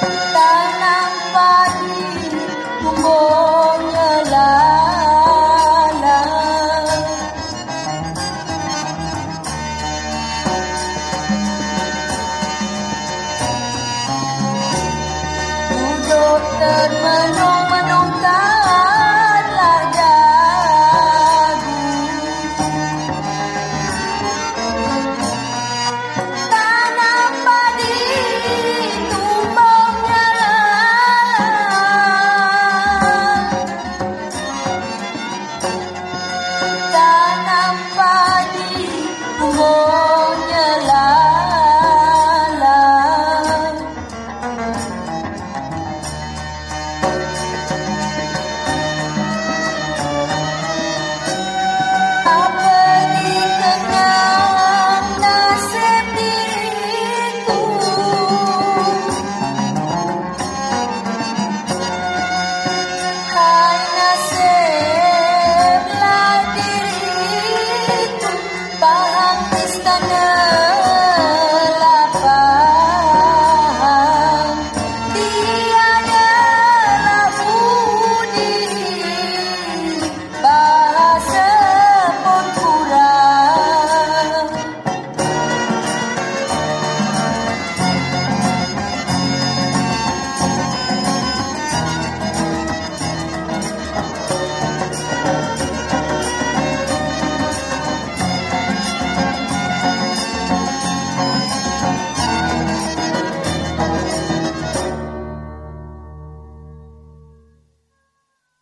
Bye.